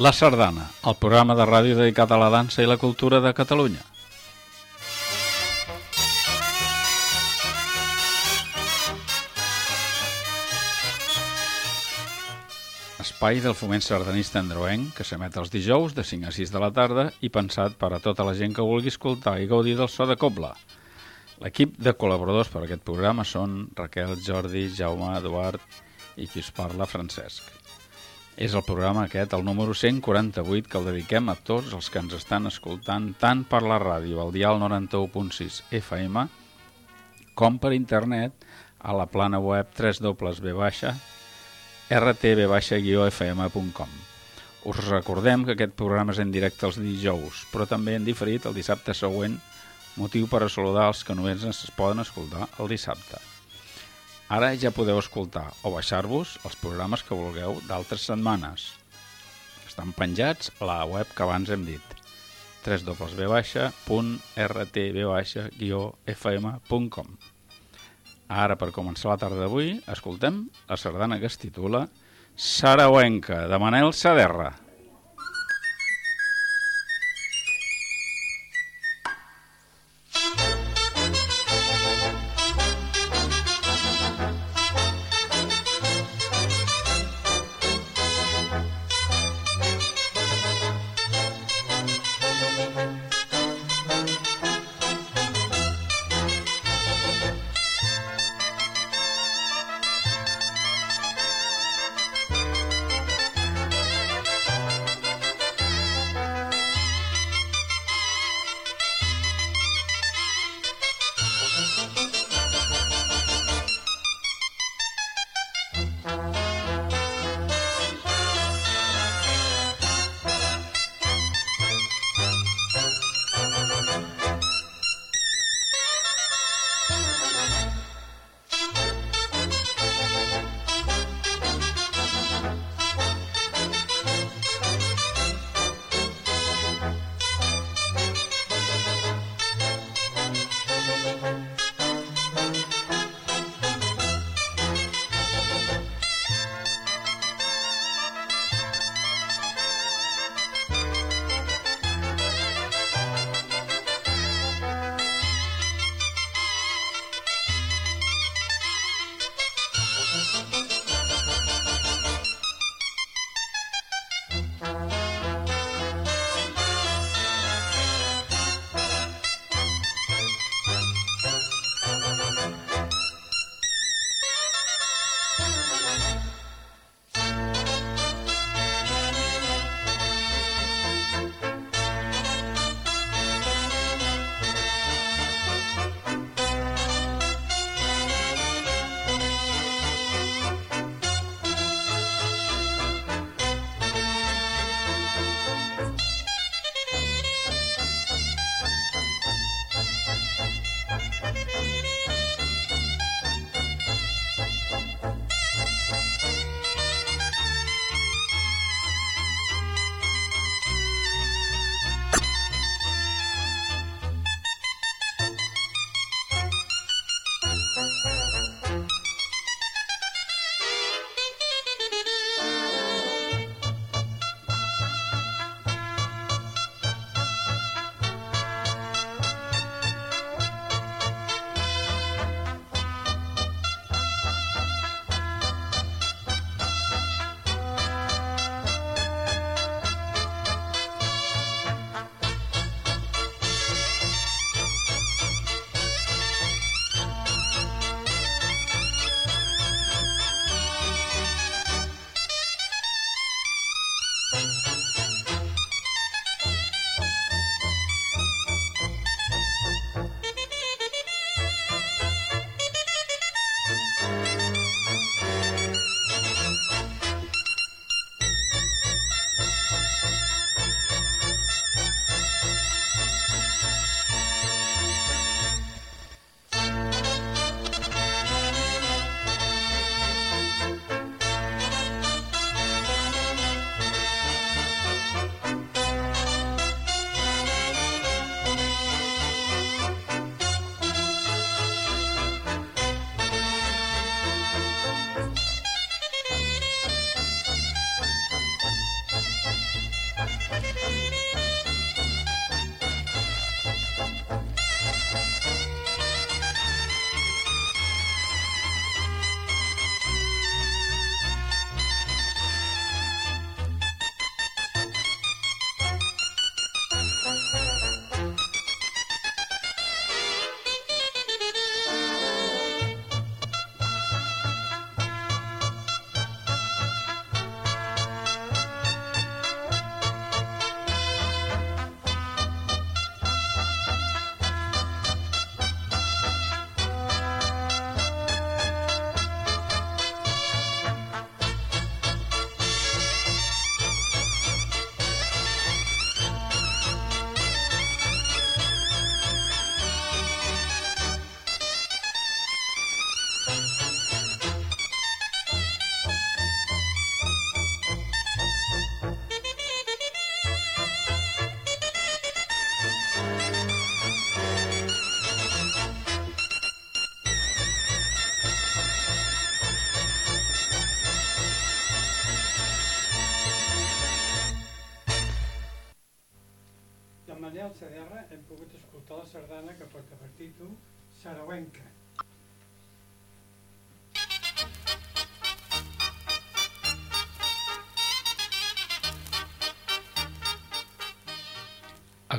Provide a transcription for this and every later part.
La Sardana, el programa de ràdio dedicat a la dansa i la cultura de Catalunya. Espai del foment sardanista androenc que s'emet els dijous de 5 a 6 de la tarda i pensat per a tota la gent que vulgui escoltar i gaudir del so de cobla. L'equip de col·laboradors per a aquest programa són Raquel, Jordi, Jaume, Eduard i qui us parla, Francesc. És el programa aquest, el número 148, que el dediquem a tots els que ens estan escoltant tant per la ràdio, al dial 91.6 FM, com per internet a la plana web www rtb-fm.com. Us recordem que aquest programa és en directe els dijous, però també en diferit el dissabte següent, motiu per a saludar els que només es poden escoltar el dissabte. Ara ja podeu escoltar o baixar-vos els programes que vulgueu d'altres setmanes. Estan penjats a la web que abans hem dit www.rtb-fm.com Ara, per començar la tarda d'avui, escoltem la sardana que es titula Sarauenca, de Manel Saderra.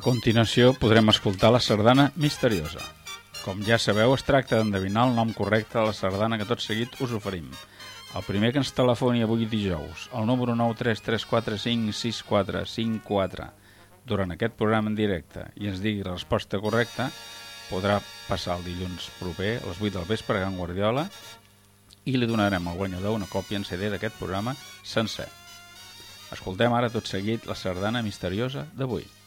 Continuació podrem escoltar la sardana misteriosa. Com ja sabeu, es tracta d'endevinar el nom correcte de la sardana que tot seguit us oferim. El primer que ens telefoni avui dijous, el número 933456454, durant aquest programa en directe i ens digui la resposta correcta, podrà passar el dilluns proper a les 8 del vespre a Can Guardiola i li donarem al guanyador una còpia en CD d'aquest programa sencer. Escoltem ara tot seguit la sardana misteriosa d'avui.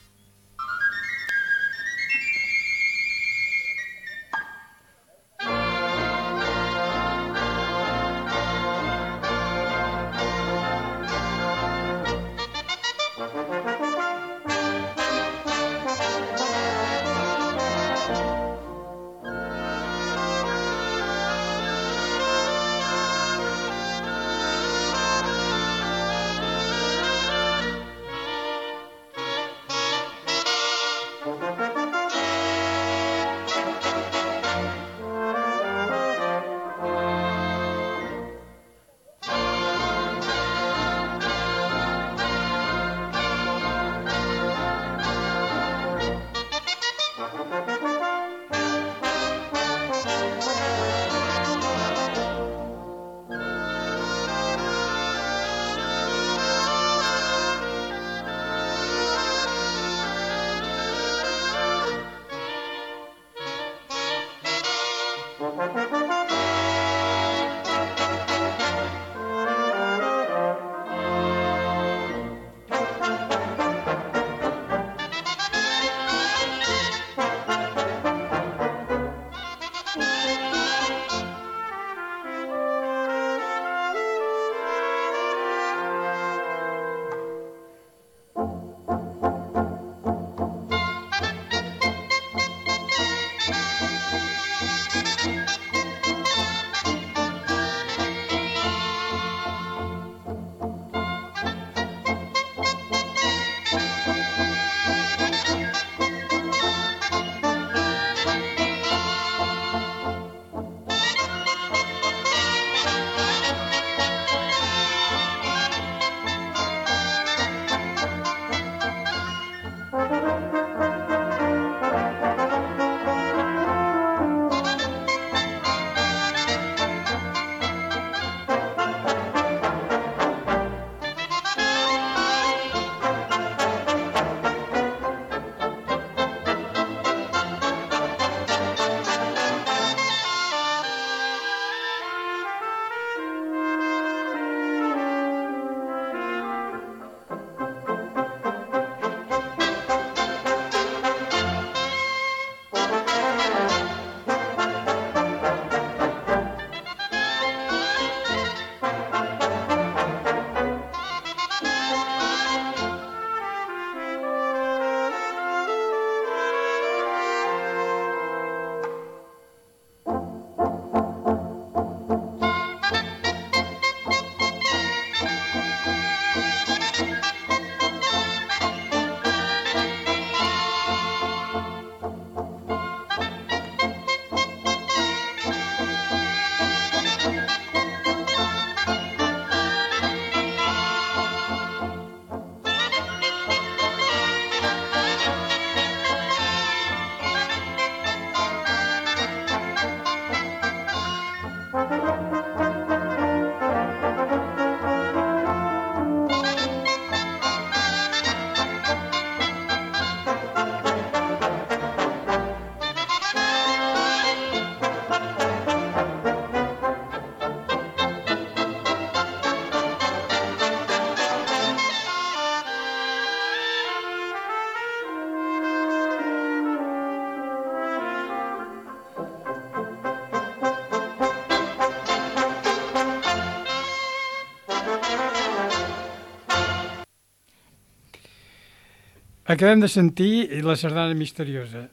Acabem de sentir la sardana misteriosa.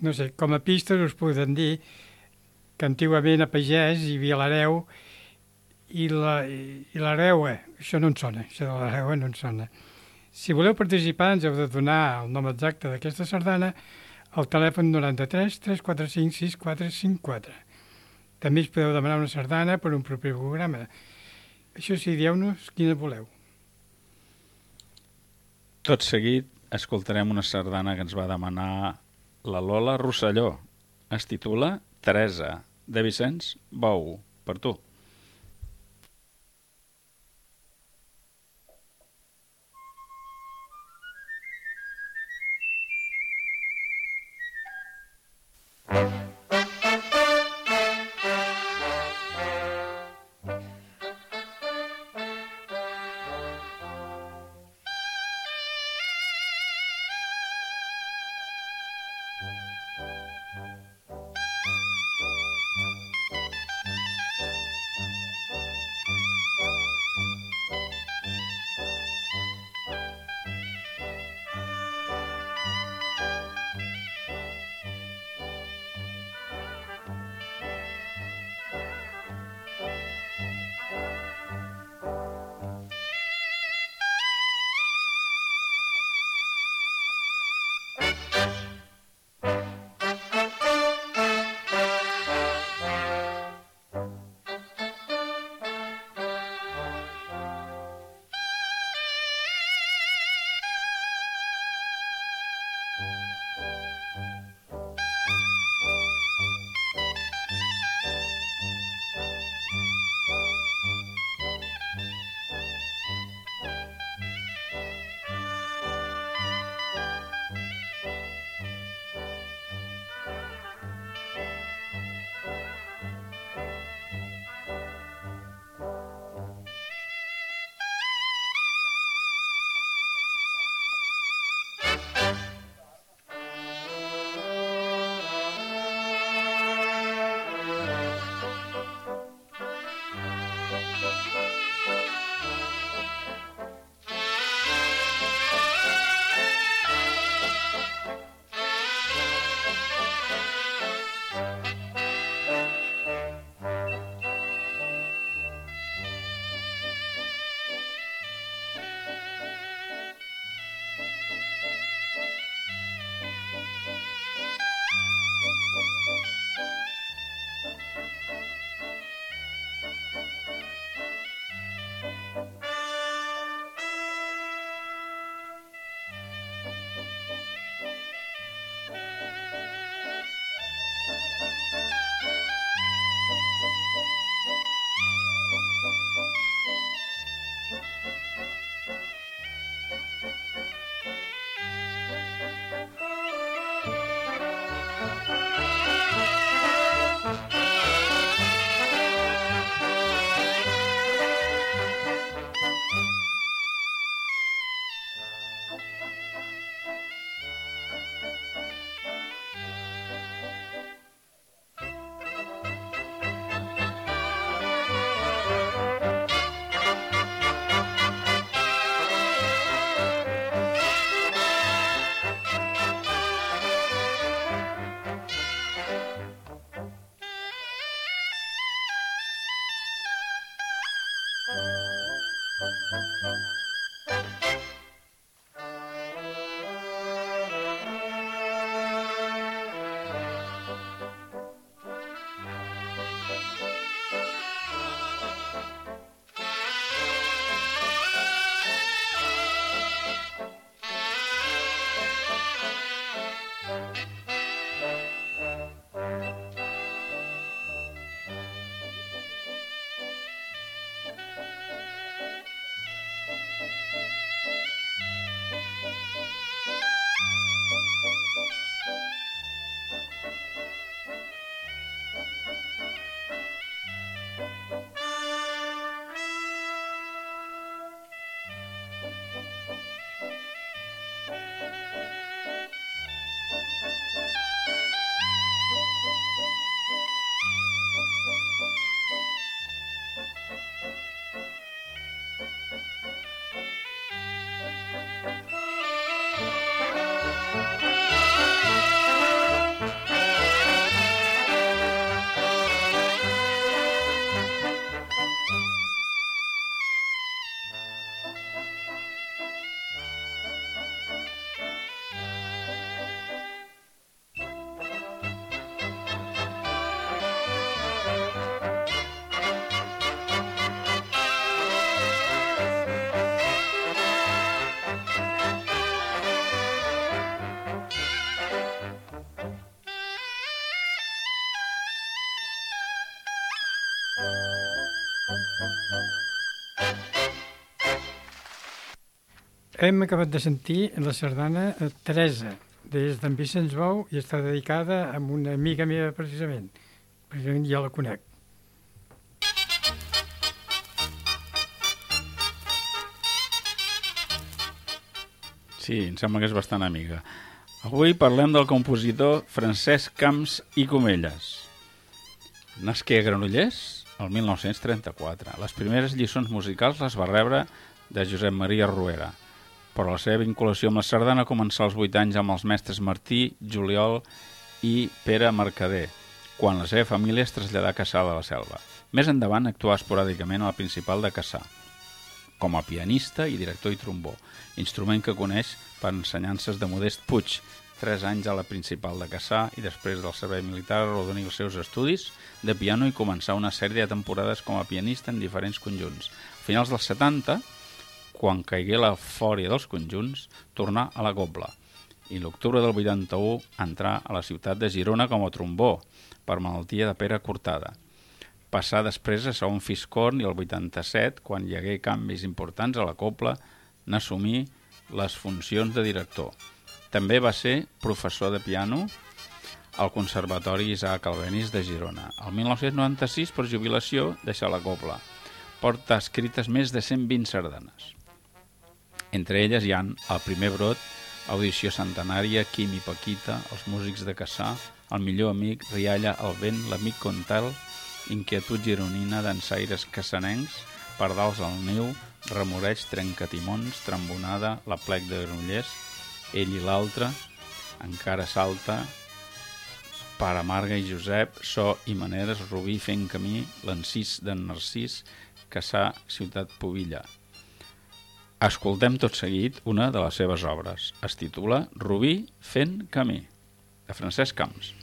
No sé, com a pistes us podem dir que antigament a Pagès hi havia l'hereu i l'hereu, eh, això no en sona, això de l'hereu no en sona. Si voleu participar, ens heu de donar el nom exacte d'aquesta sardana al telèfon 93 345 6454. També us podeu demanar una sardana per un proper programa. Això sí, dieu-nos quina voleu. Tot seguit escoltarem una sardana que ens va demanar la Lola Rosselló. Es titula Teresa, de Vicenç Bou, per tu. Hem acabat de sentir la sardana eh, Teresa, des d'en Vicenç Bou, i està dedicada a una amiga meva, precisament. Precisament ja la conec. Sí, em sembla que és bastant amiga. Avui parlem del compositor Francesc Camps i Comelles. Nasqué a Granollers el 1934. Les primeres lliçons musicals les va rebre de Josep Maria Ruera, però la seva vinculació amb la sardana començà als 8 anys amb els mestres Martí, Juliol i Pere Mercader, quan la seva família es traslladà a Cassà de la Selva. Més endavant actuà esporàdicament a la principal de Cassà, com a pianista i director i trombó, instrument que coneix per ensenyances de Modest Puig, tres anys a la principal de Cassà i després del servei militar arrodonir els seus estudis de piano i començar una sèrie de temporades com a pianista en diferents conjunts. A finals dels 70, quan caigué la fòria dels conjunts, tornà a la Gobla i l'octubre del 81 entrà a la ciutat de Girona com a trombó per malaltia de pera cortada passar després a segon fiscorn i el 87, quan hi hagué canvis importants a la copla, n'assumir les funcions de director. També va ser professor de piano al Conservatori Isaac Albenis de Girona. El 1996, per jubilació, deixa la copla. Porta escrites més de 120 sardanes. Entre elles hi han El primer brot, Audició centenària, Quim i Paquita, Els músics de Cassà, El millor amic, Rialla, El vent, L'amic Contel, inquietud gironina d'ensaires cassanencs, pardals al niu, remoreig, trencatimons, trambonada, la plec de Granollers, ell i l'altre, encara salta, pare Marga i Josep, so i maneres, Rubí fent camí, l'encís d'en Narcís, Cassà, ciutat Pobilla. Escoltem tot seguit una de les seves obres. Es titula Rubí fent camí, de Francesc Camps.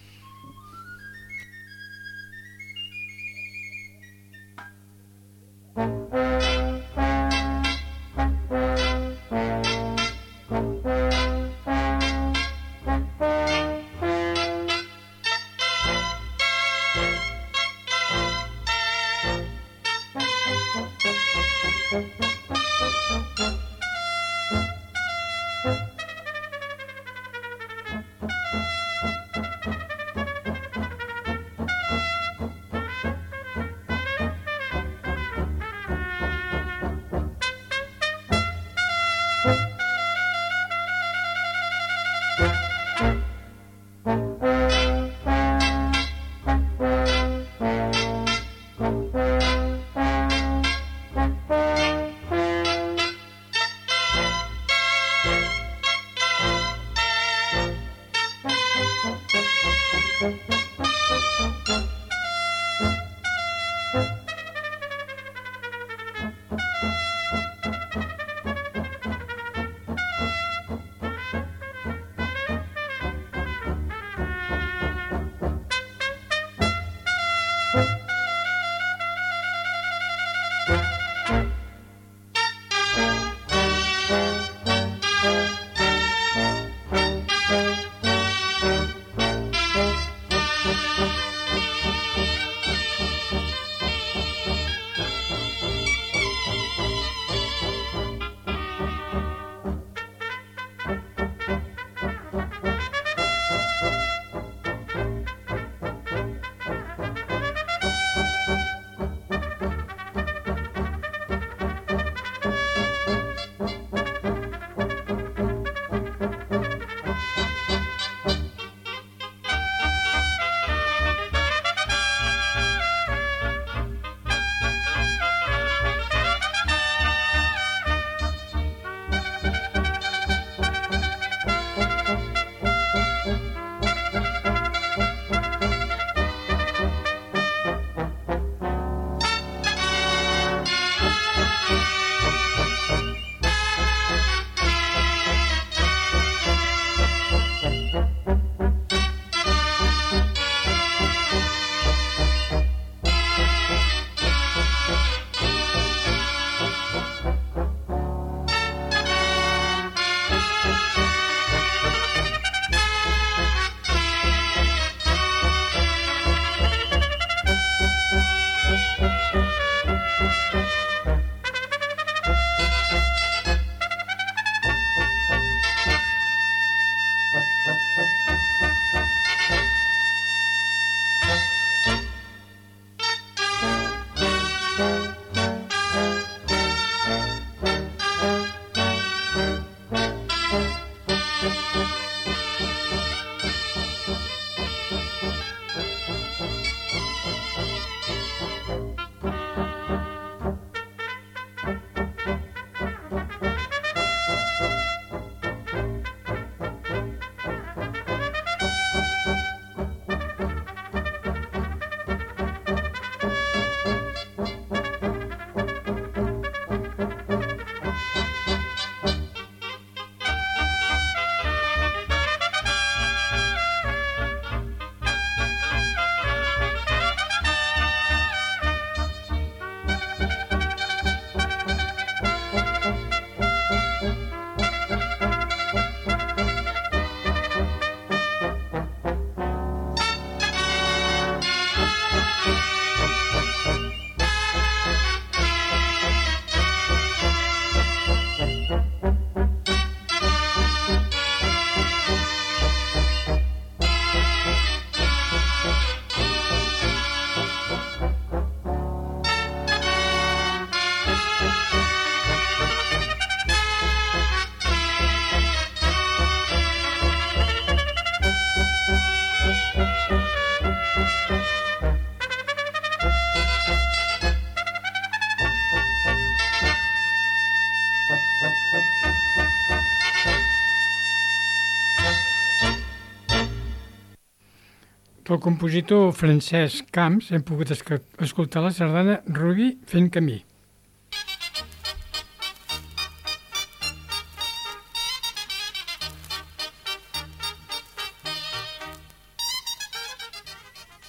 Pel compositor Francesc Camps hem pogut escoltar la sardana Rubí fent camí.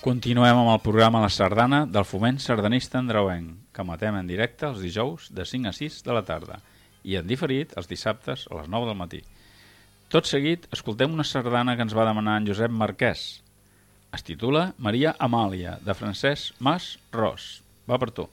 Continuem amb el programa La Sardana del Foment Sardanista Andreuenc, que matem en directe els dijous de 5 a 6 de la tarda i en diferit els dissabtes a les 9 del matí. Tot seguit, escoltem una sardana que ens va demanar en Josep Marquès. Es titula Maria Amàlia, de Francesc Mas Ros. Va per tu.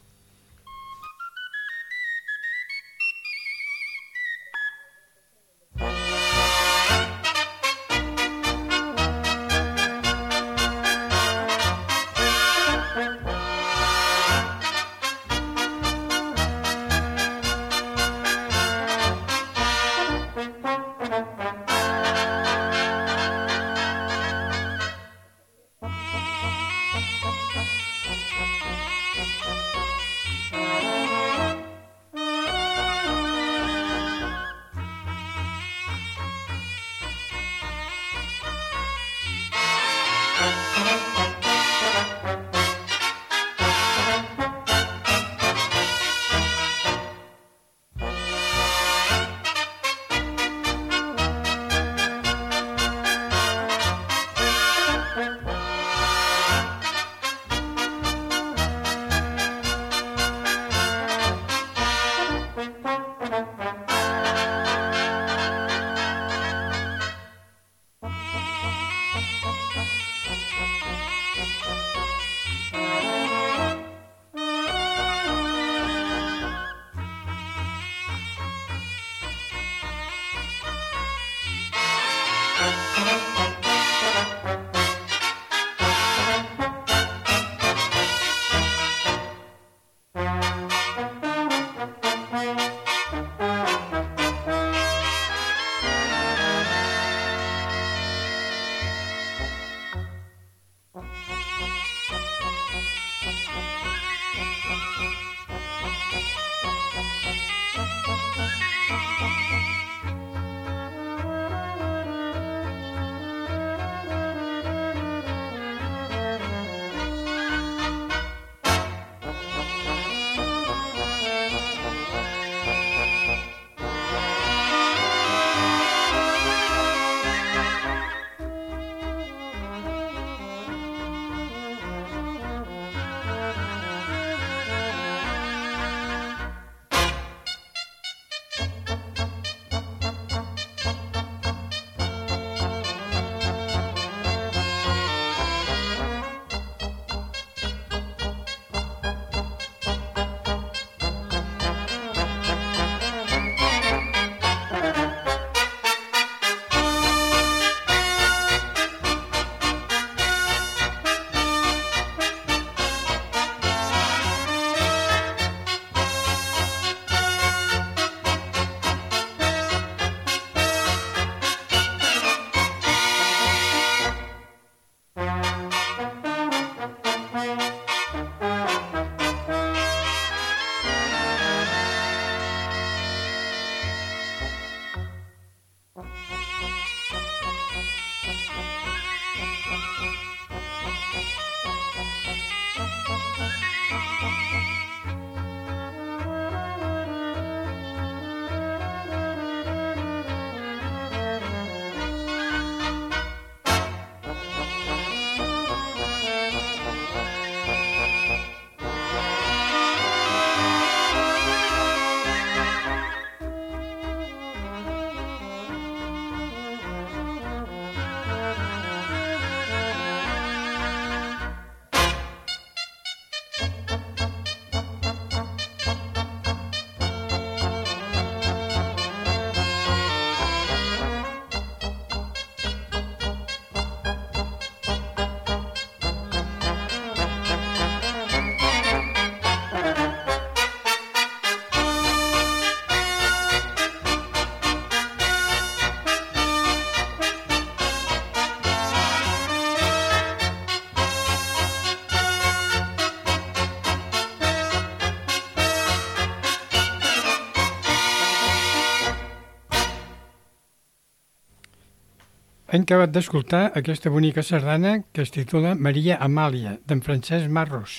Hem acabat d'escoltar aquesta bonica sardana que es titula Maria Amàlia, d'en Francesc Marros.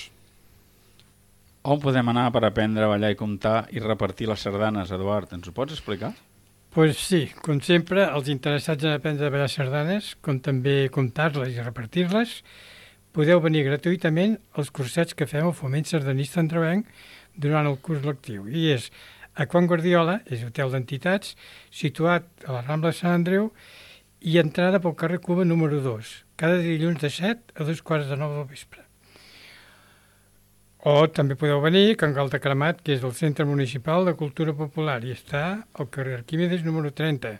On podem anar per aprendre a ballar i comptar i repartir les sardanes, Eduard? Ens ho pots explicar? Pues sí, com sempre, els interessats en aprendre a ballar sardanes, com també comptar-les i repartir-les, podeu venir gratuïtament als cursets que fem al Foment Sardanista Androvenc durant el curs lectiu. I és a Quan Guardiola, és hotel d'entitats, situat a la Rambla Sant Andreu, i entrada pel carrer Cuba número 2, cada dilluns de 7 a dos quarts de 9 del vespre. O també podeu venir a Can Gal de Cremat, que és el Centre Municipal de Cultura Popular i està al carrer Arquímedes número 30,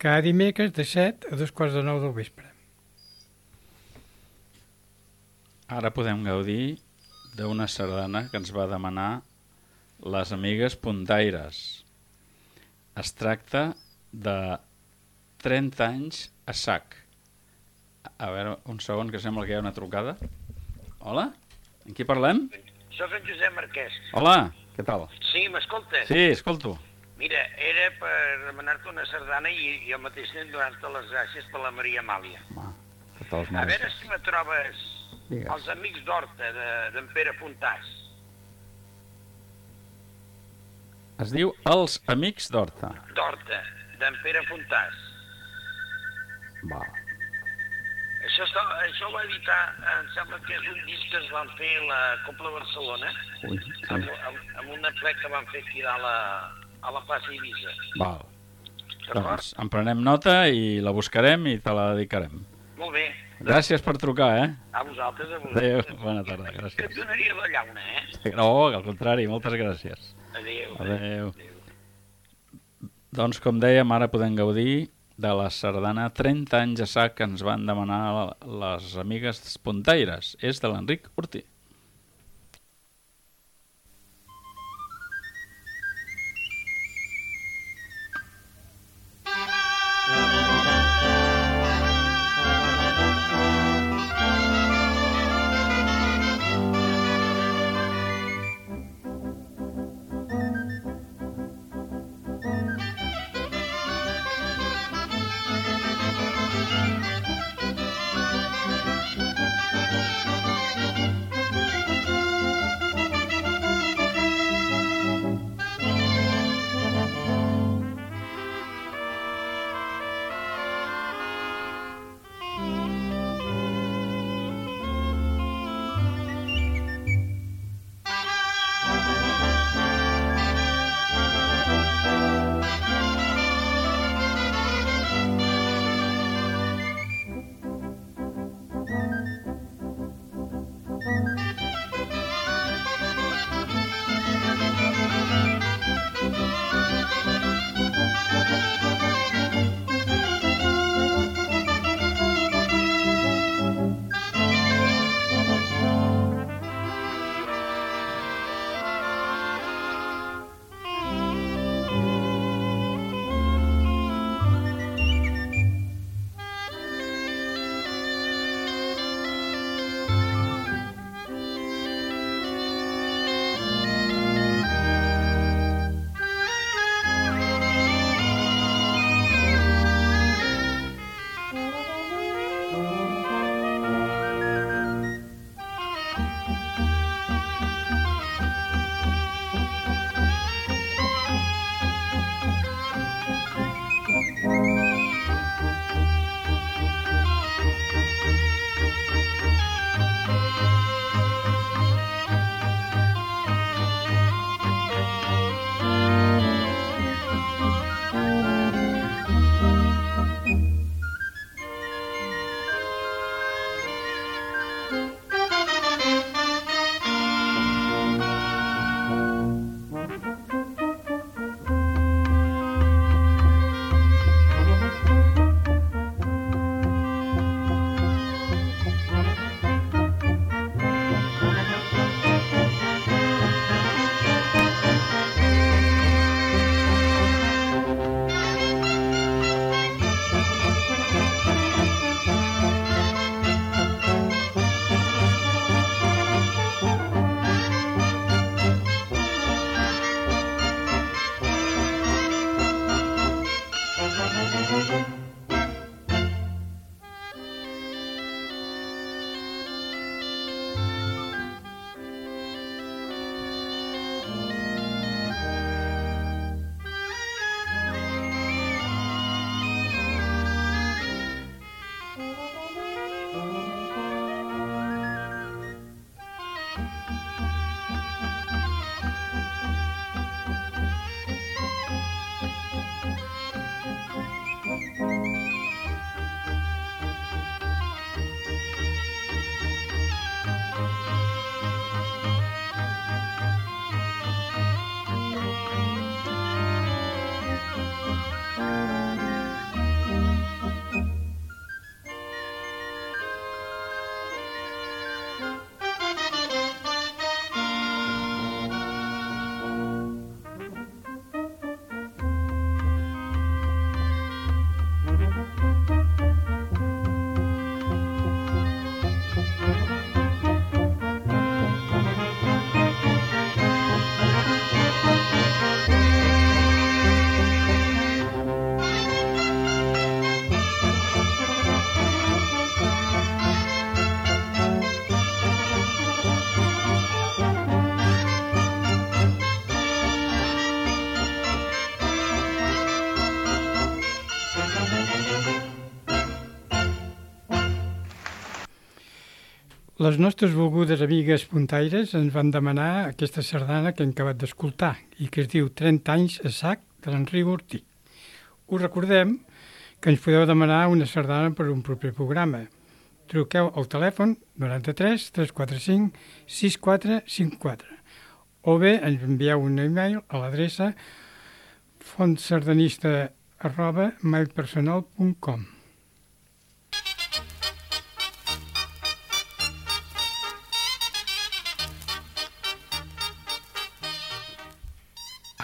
cada dimecres de 7 a dos quarts de 9 del vespre. Ara podem gaudir d'una sardana que ens va demanar les amigues puntaires. Es tracta de 30 anys a sac. A veure, un segon, que sembla que hi ha una trucada. Hola? En qui parlem? Soc en Josep Marquès. Hola, què tal? Sí, m'escolta? Sí, escolto. Mira, era per demanar-te una sardana i jo mateix donar-te les gràcies per la Maria Amàlia. Va, A veure si me trobes Digues. els amics d'Horta, de- d'en Pere Fontàs. Es diu Els Amics d'Horta. D'Horta, d'en Pere Fontàs. Va. Això, està, això va editar, em sembla que és un disc que es van fer a la Copla Barcelona, Ui, amb, sí. amb, amb una plec que van fer aquí a la, a la plaça Eivissa. Val. Doncs en prenem nota i la buscarem i te la dedicarem. Molt bé. Gràcies per trucar, eh? A vosaltres, a Adéu, vosaltres. bona tarda, Que et gràcies. donaria la llauna, eh? No, al contrari, moltes gràcies. Adéu. Adéu. Doncs, com dèiem, ara podem gaudir de la sardana 30 anys a sac que ens van demanar les amigues puntaires. És de l'Enric Ortí. Les nostres volgudes amigues puntaires ens van demanar aquesta sardana que hem acabat d'escoltar i que es diu 30 anys a sac de l'Enric Ortí. Us recordem que ens podeu demanar una sardana per un proper programa. Truqueu al telèfon 93 345 6454 o bé ens envieu un e-mail a l'adreça fontsardanista arroba mailpersonal.com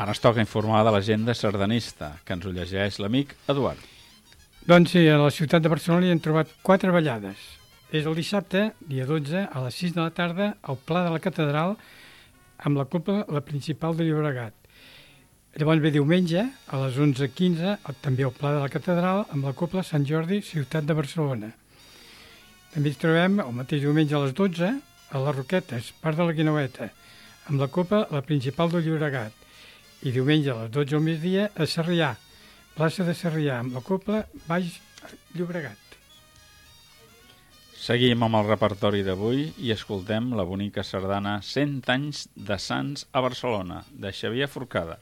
Ara es toca informar de l'agenda sardanista, que ens ho llegeix l'amic Eduard. Doncs sí, a la ciutat de Barcelona hi hem trobat quatre ballades. És el dissabte, dia 12, a les 6 de la tarda, al Pla de la Catedral, amb la Copa la principal de Llobregat. Llavors ve diumenge, a les 11.15, també al Pla de la Catedral, amb la Copla Sant Jordi, ciutat de Barcelona. També ens trobem el mateix diumenge a les 12, a les Roquetes, part de la Guinaueta, amb la Copa la principal de Llobregat. I diumenge a les 12 al migdia a Sarrià, plaça de Sarrià, amb la Copla Baix Llobregat. Seguim amb el repertori d'avui i escoltem la bonica sardana 100 anys de Sants a Barcelona, de Xavier Forcada.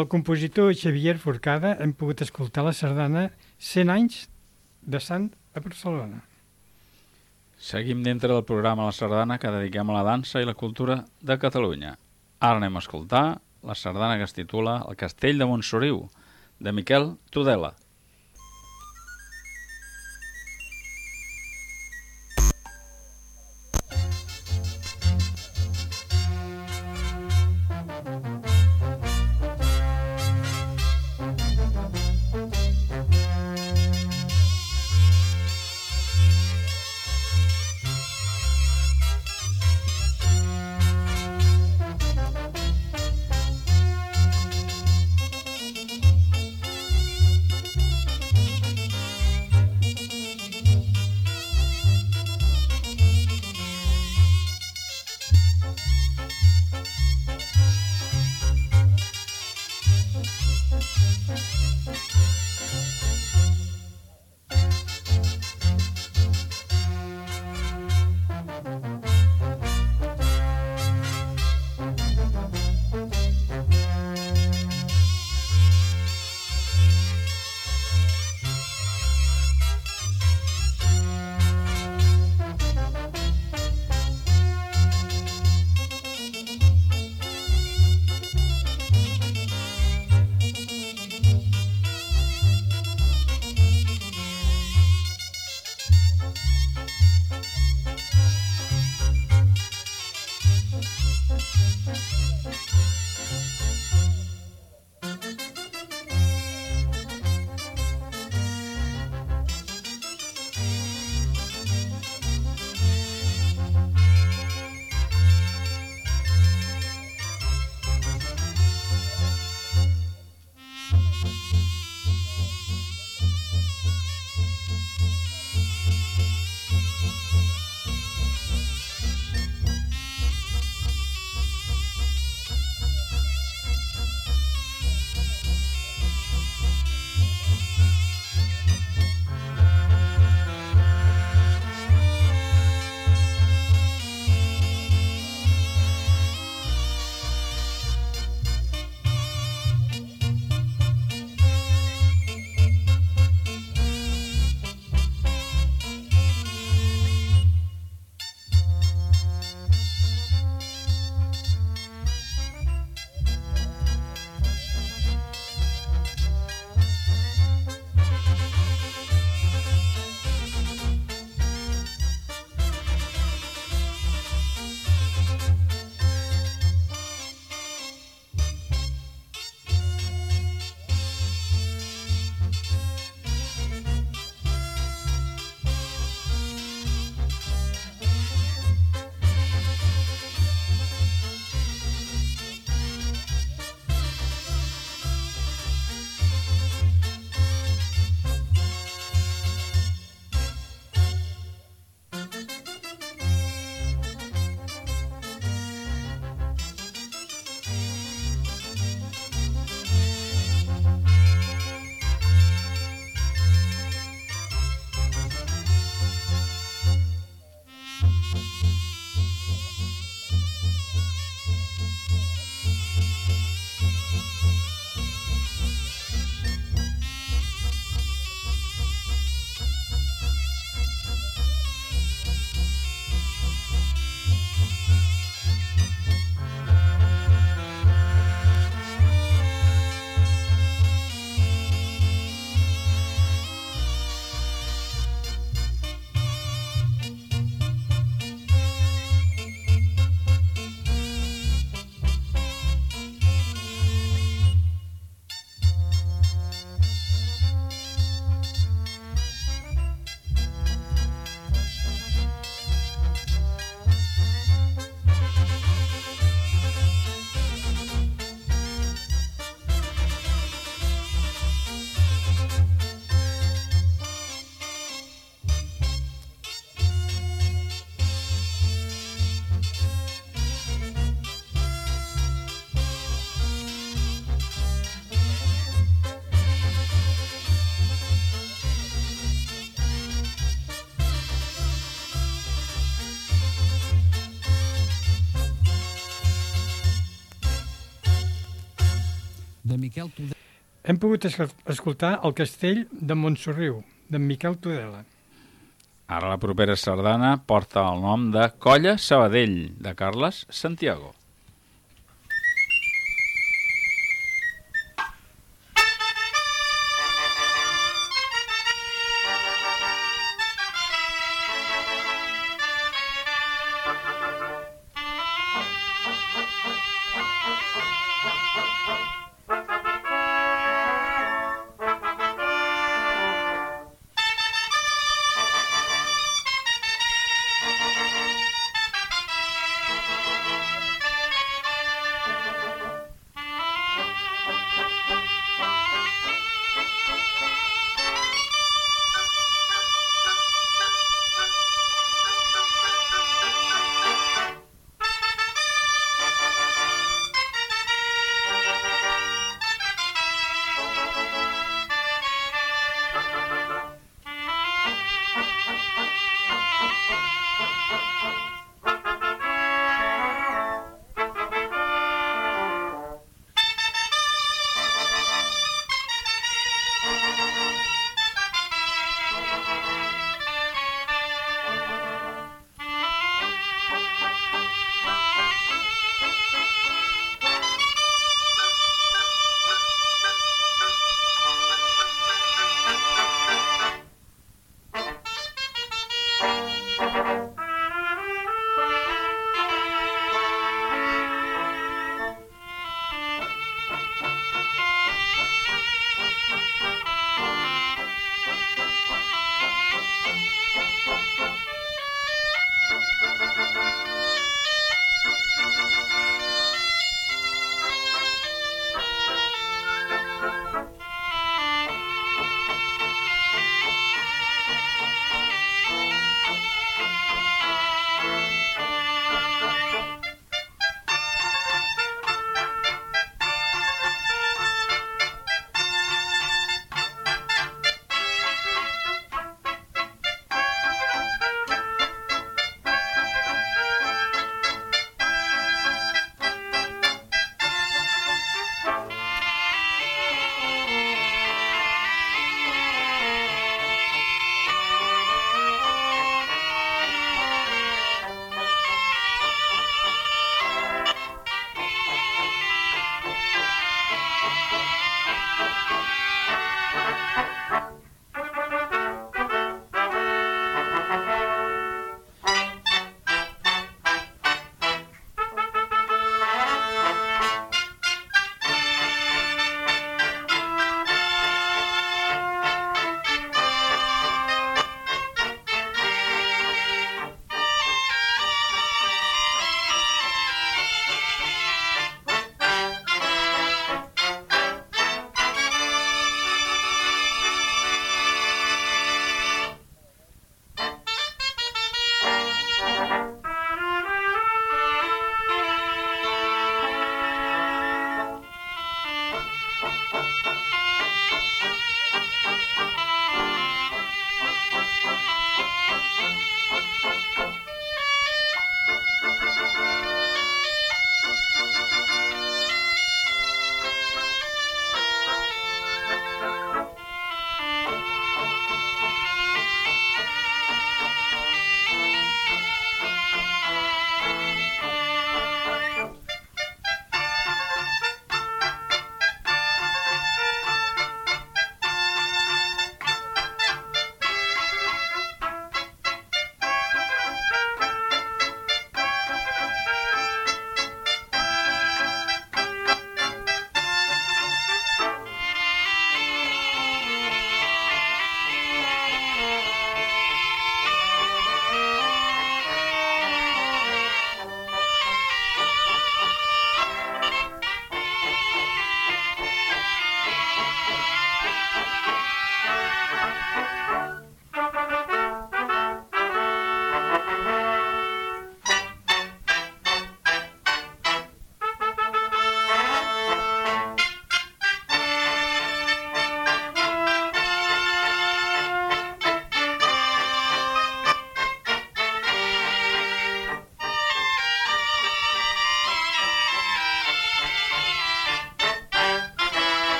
Del compositor Xavier Forcada hem pogut escoltar la sardana 100 anys de Sant a Barcelona. Seguim dintre del programa La Sardana que dediquem a la dansa i la cultura de Catalunya. Ara anem a escoltar la sardana que es titula El castell de Montsoriu, de Miquel Tudela. Miquel Tudela. Hem pogut escoltar el castell de Montsorriu, d'en Miquel Tudela. Ara la propera sardana porta el nom de Colla Sabadell, de Carles Santiago.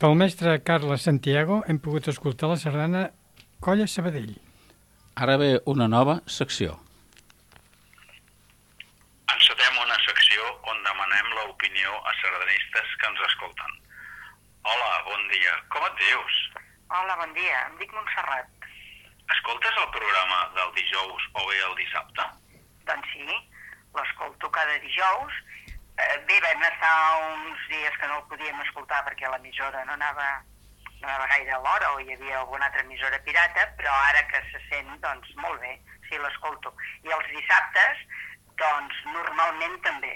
Pel mestre Carles Santiago hem pogut escoltar la sardana Colla Sabadell. Ara ve una nova secció. Encetem una secció on demanem l'opinió a sardanistes que ens escolten. Hola, bon dia. Com et dius? Hola, bon dia. Em dic Montserrat. Escoltes el programa del dijous o bé el dissabte? Doncs sí, l'escolto cada dijous. Eh, bé, vam estar uns dies que no el podíem escoltar perquè l'emissora no anava, no anava gaire a l'hora o hi havia alguna altra emissora pirata, però ara que se sent, doncs molt bé, sí, l'escolto. I els dissabtes, doncs normalment també.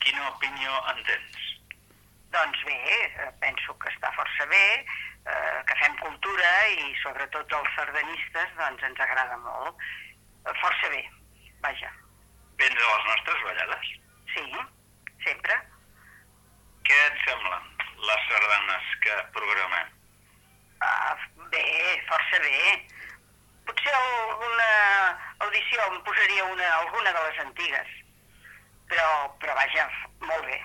Quina opinió en tens? Doncs bé, eh, penso que està força bé, eh, que fem cultura i sobretot els sardanistes doncs ens agrada molt. Eh, Força bé, vaja. Vens a les nostres ballades? Sí, sempre. Què et semblen les sardanes que programem? Ah, bé, força bé. Potser alguna audició em posaria una, alguna de les antigues. Però, però vaja, molt bé.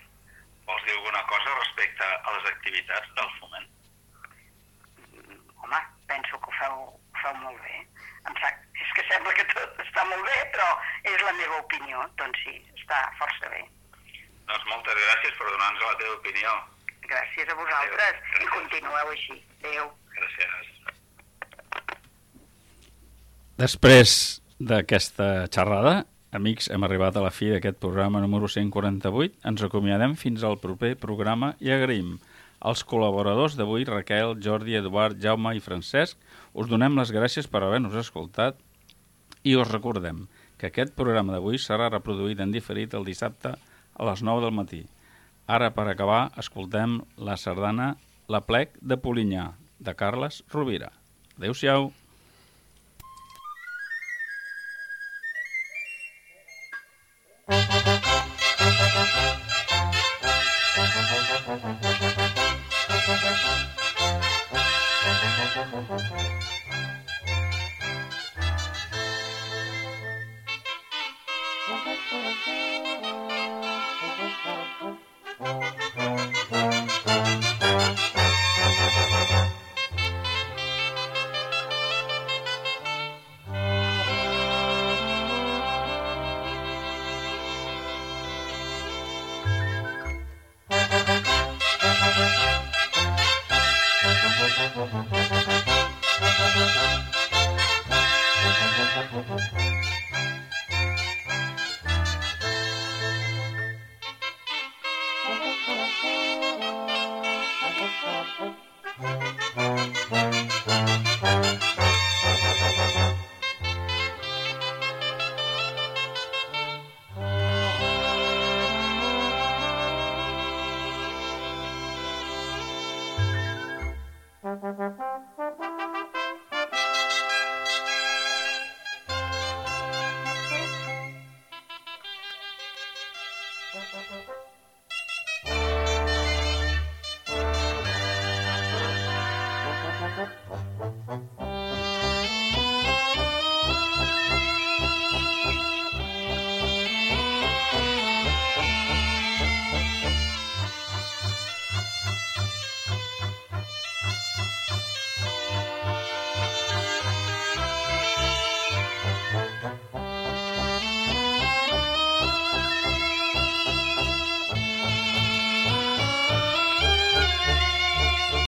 Vols dir alguna cosa respecte a les activitats del foment? Home, penso que ho feu, ho feu molt bé. Em sap, és que sembla que tot està molt bé, però és la meva opinió. Doncs sí, està força bé. Doncs moltes gràcies per donar-nos la teva opinió. Gràcies a vosaltres i continueu així. Adéu. Gràcies. Després d'aquesta xerrada, amics, hem arribat a la fi d'aquest programa número 148. Ens acomiadem fins al proper programa i agraïm als col·laboradors d'avui, Raquel, Jordi, Eduard, Jaume i Francesc. Us donem les gràcies per haver-nos escoltat i us recordem que aquest programa d'avui serà reproduït en diferit el dissabte a les 9 del matí. Ara, per acabar, escoltem la sardana La plec de Polinyà, de Carles Rovira. Adéu-siau. Thank you.